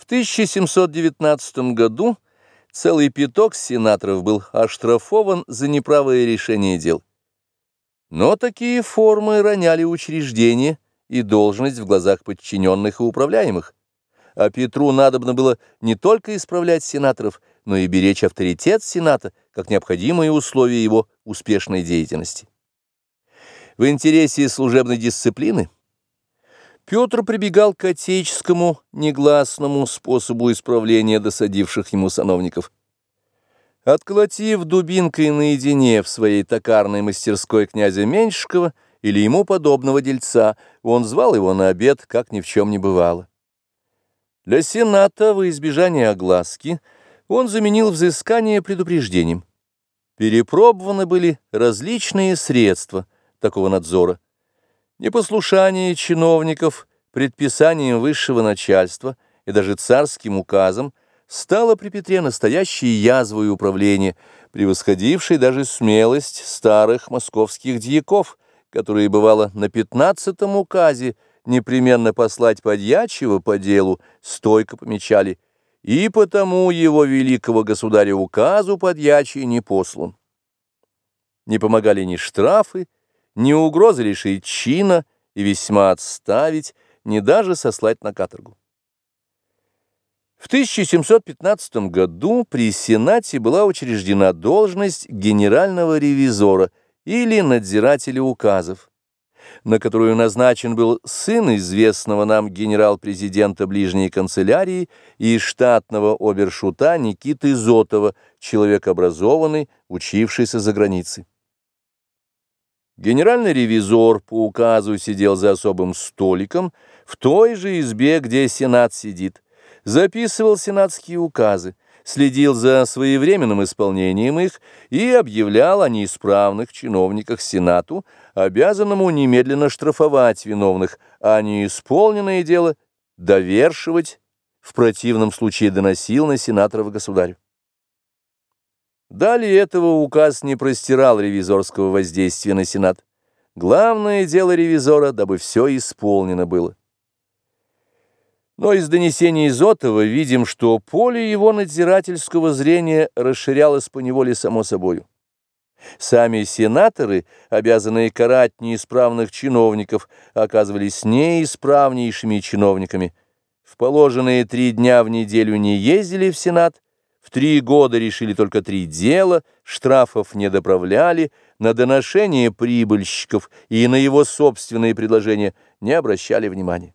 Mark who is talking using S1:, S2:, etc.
S1: В 1719 году целый пяток сенаторов был оштрафован за неправое решение дел. Но такие формы роняли учреждение и должность в глазах подчиненных и управляемых. А Петру надобно было не только исправлять сенаторов, но и беречь авторитет Сената как необходимое условие его успешной деятельности. В интересе служебной дисциплины Петр прибегал к отеческому негласному способу исправления досадивших ему сановников. Отколотив дубинкой наедине в своей токарной мастерской князя Меньшикова или ему подобного дельца, он звал его на обед, как ни в чем не бывало. Для Сената во избежание огласки он заменил взыскание предупреждением. Перепробованы были различные средства такого надзора. Непослушание чиновников предписанием высшего начальства и даже царским указом стало при Петре настоящей язвой управления, превосходившей даже смелость старых московских дьяков, которые, бывало, на пятнадцатом указе непременно послать подьячего по делу, стойко помечали, и потому его великого государя указу подьячий не послан. Не помогали ни штрафы, ни угрозы лишить чина и весьма отставить, ни даже сослать на каторгу. В 1715 году при Сенате была учреждена должность генерального ревизора или надзирателя указов, на которую назначен был сын известного нам генерал-президента ближней канцелярии и штатного обершута Никиты Зотова, человек образованный, учившийся за границей. Генеральный ревизор по указу сидел за особым столиком в той же избе, где Сенат сидит, записывал сенатские указы, следил за своевременным исполнением их и объявлял о неисправных чиновниках Сенату, обязанному немедленно штрафовать виновных, а неисполненное дело довершивать, в противном случае доносил на сенаторов государю. Далее этого указ не простирал ревизорского воздействия на Сенат. Главное дело ревизора, дабы все исполнено было. Но из донесений Изотова видим, что поле его надзирательского зрения расширялось по неволе само собою. Сами сенаторы, обязанные карать неисправных чиновников, оказывались неисправнейшими чиновниками. В положенные три дня в неделю не ездили в Сенат, в три года решили только три дела, штрафов не доправляли, на доношение прибыльщиков и на его собственные предложения не обращали внимания.